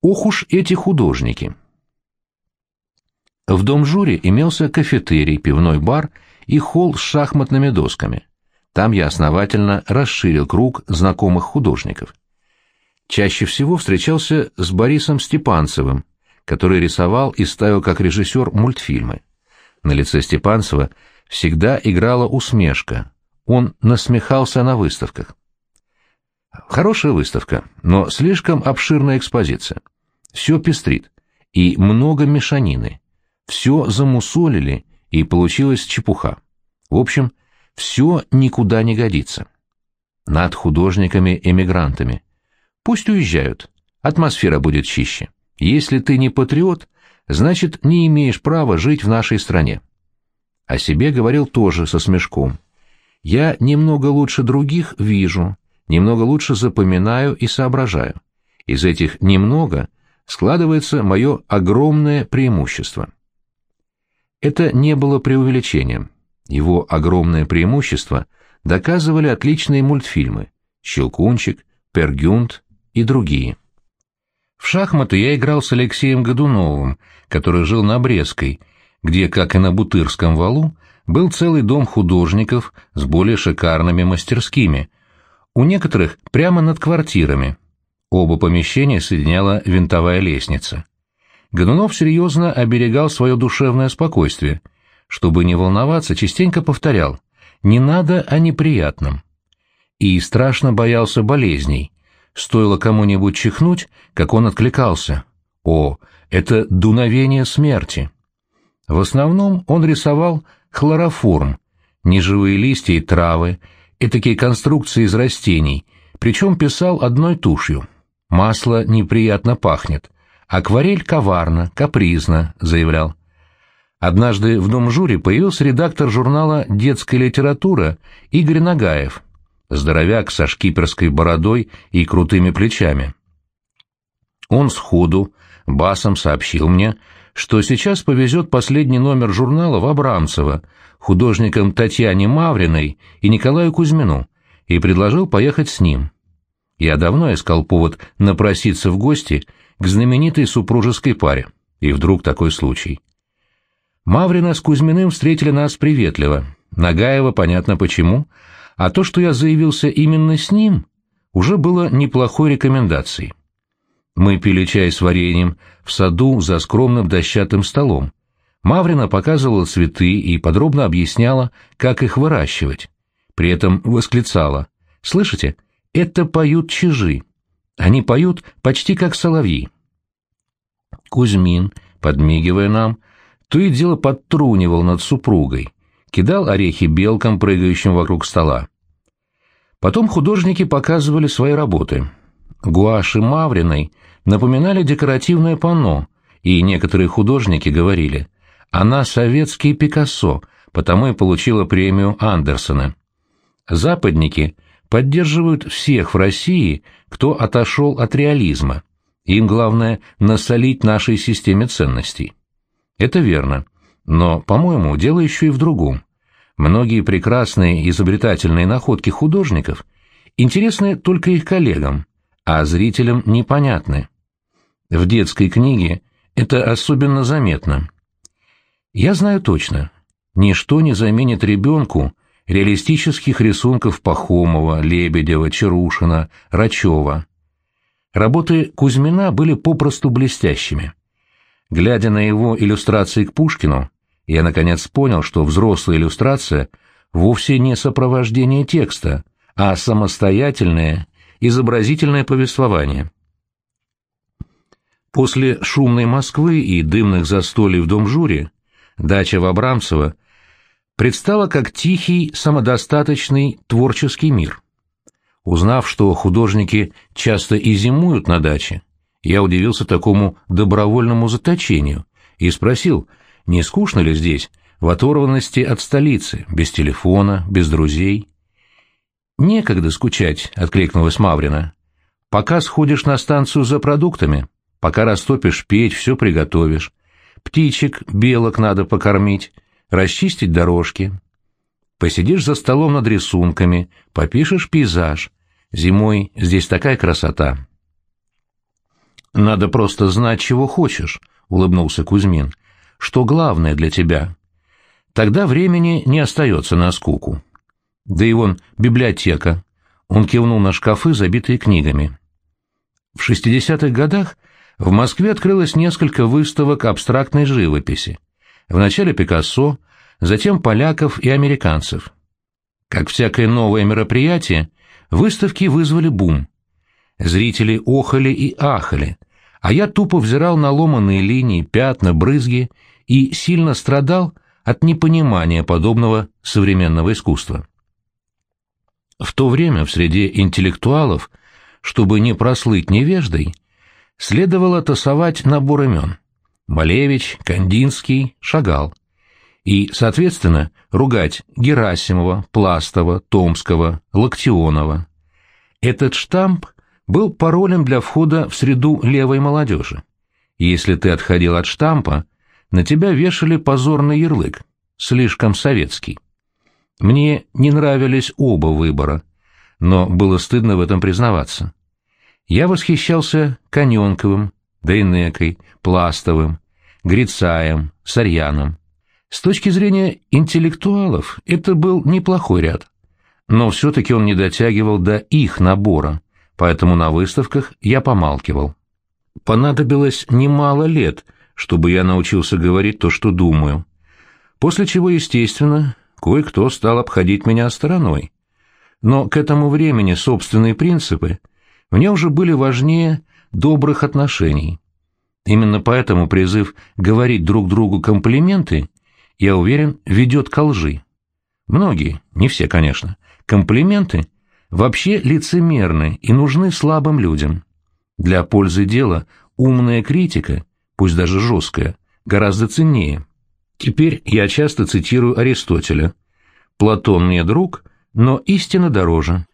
Ох уж эти художники! В дом жюри имелся кафетерий, пивной бар и холл с шахматными досками. Там я основательно расширил круг знакомых художников. Чаще всего встречался с Борисом Степанцевым, который рисовал и ставил как режиссер мультфильмы. На лице Степанцева всегда играла усмешка. Он насмехался на выставках. Хорошая выставка, но слишком обширная экспозиция. Все пестрит, и много мешанины. Все замусолили, и получилась чепуха. В общем, все никуда не годится. Над художниками-эмигрантами. Пусть уезжают, атмосфера будет чище. Если ты не патриот, значит, не имеешь права жить в нашей стране. О себе говорил тоже со смешком. Я немного лучше других вижу, немного лучше запоминаю и соображаю. Из этих «немного» складывается мое огромное преимущество. Это не было преувеличением. Его огромное преимущество доказывали отличные мультфильмы «Щелкунчик», «Пергюнт» и другие. В шахматы я играл с Алексеем Годуновым, который жил на Брестской, где, как и на Бутырском валу, был целый дом художников с более шикарными мастерскими. У некоторых прямо над квартирами. Оба помещения соединяла винтовая лестница. Годунов серьезно оберегал свое душевное спокойствие. Чтобы не волноваться, частенько повторял «не надо о неприятном». И страшно боялся болезней, Стоило кому-нибудь чихнуть, как он откликался. О, это дуновение смерти. В основном он рисовал хлороформ, неживые листья и травы, и такие конструкции из растений, причем писал одной тушью. Масло неприятно пахнет, акварель коварно, капризно, заявлял. Однажды в Дом жюри появился редактор журнала «Детская литература» Игорь Нагаев – здоровяк со шкиперской бородой и крутыми плечами. Он сходу, басом сообщил мне, что сейчас повезет последний номер журнала в Абрамцево, художникам Татьяне Мавриной и Николаю Кузьмину, и предложил поехать с ним. Я давно искал повод напроситься в гости к знаменитой супружеской паре, и вдруг такой случай. Маврина с Кузьминым встретили нас приветливо, Нагаева, понятно почему, а то, что я заявился именно с ним, уже было неплохой рекомендацией. Мы пили чай с вареньем в саду за скромным дощатым столом. Маврина показывала цветы и подробно объясняла, как их выращивать. При этом восклицала. «Слышите, это поют чижи. Они поют почти как соловьи». Кузьмин, подмигивая нам, то и дело подтрунивал над супругой кидал орехи белкам, прыгающим вокруг стола. Потом художники показывали свои работы. Гуаши Мавриной напоминали декоративное панно, и некоторые художники говорили, она советский Пикассо, потому и получила премию Андерсона. Западники поддерживают всех в России, кто отошел от реализма. Им главное насолить нашей системе ценностей. Это верно. Но, по-моему, дело еще и в другом. Многие прекрасные изобретательные находки художников интересны только их коллегам, а зрителям непонятны. В детской книге это особенно заметно. Я знаю точно, ничто не заменит ребенку реалистических рисунков Пахомова, Лебедева, Чарушина, Рачева. Работы Кузьмина были попросту блестящими. Глядя на его иллюстрации к Пушкину, я наконец понял, что взрослая иллюстрация вовсе не сопровождение текста, а самостоятельное изобразительное повествование. После шумной Москвы и дымных застолий в дом жюри дача в Абрамцево предстала как тихий, самодостаточный творческий мир. Узнав, что художники часто и зимуют на даче, я удивился такому добровольному заточению и спросил, не скучно ли здесь, в оторванности от столицы, без телефона, без друзей? «Некогда скучать», — откликнулась Маврина. «Пока сходишь на станцию за продуктами, пока растопишь печь, все приготовишь. Птичек, белок надо покормить, расчистить дорожки. Посидишь за столом над рисунками, попишешь пейзаж. Зимой здесь такая красота». Надо просто знать, чего хочешь, улыбнулся Кузьмин. Что главное для тебя? Тогда времени не остается на скуку. Да и вон библиотека. Он кивнул на шкафы, забитые книгами. В 60-х годах в Москве открылось несколько выставок абстрактной живописи. Вначале Пикассо, затем поляков и американцев. Как всякое новое мероприятие, выставки вызвали бум. Зрители охали и ахали, а я тупо взирал на ломаные линии, пятна, брызги и сильно страдал от непонимания подобного современного искусства. В то время в среде интеллектуалов, чтобы не прослыть невеждой, следовало тасовать набор имен. Малевич, Кандинский, Шагал. И, соответственно, ругать Герасимова, Пластова, Томского, Локтионова. Этот штамп был паролем для входа в среду левой молодежи. Если ты отходил от штампа, на тебя вешали позорный ярлык, слишком советский. Мне не нравились оба выбора, но было стыдно в этом признаваться. Я восхищался Коненковым, Дейнекой, Пластовым, Грицаем, Сарьяном. С точки зрения интеллектуалов это был неплохой ряд, но все-таки он не дотягивал до их набора, поэтому на выставках я помалкивал. Понадобилось немало лет, чтобы я научился говорить то, что думаю, после чего, естественно, кое-кто стал обходить меня стороной. Но к этому времени собственные принципы мне уже были важнее добрых отношений. Именно поэтому призыв говорить друг другу комплименты, я уверен, ведет ко лжи. Многие, не все, конечно, комплименты вообще лицемерны и нужны слабым людям. Для пользы дела умная критика, пусть даже жесткая, гораздо ценнее. Теперь я часто цитирую Аристотеля. «Платон мне друг, но истина дороже».